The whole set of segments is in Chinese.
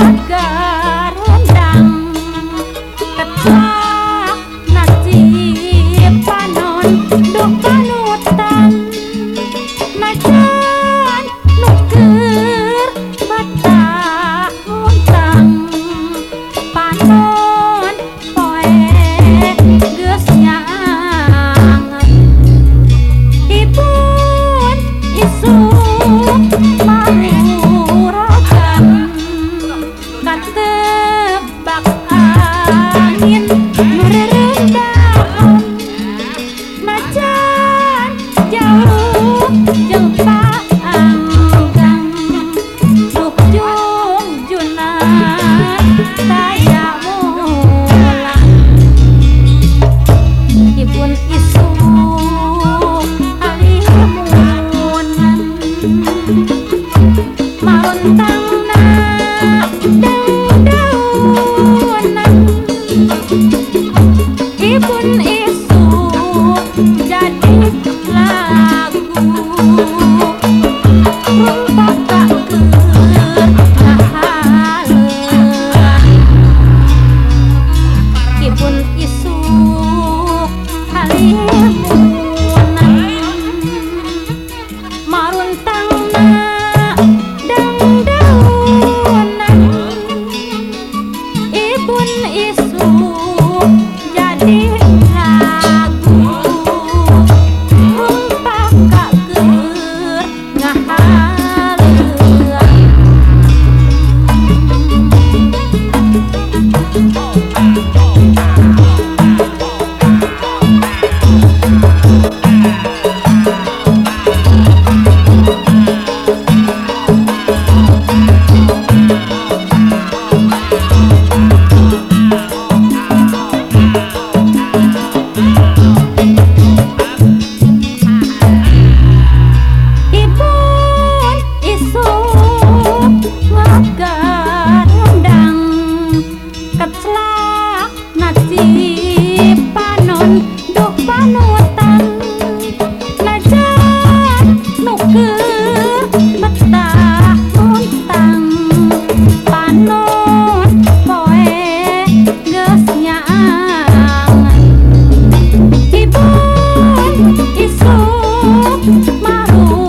acá. my.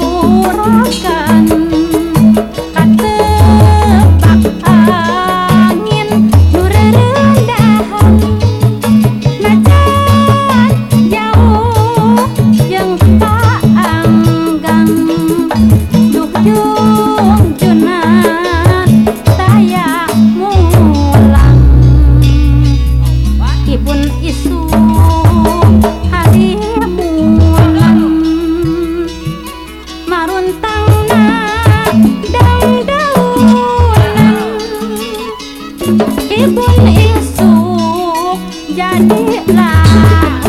啦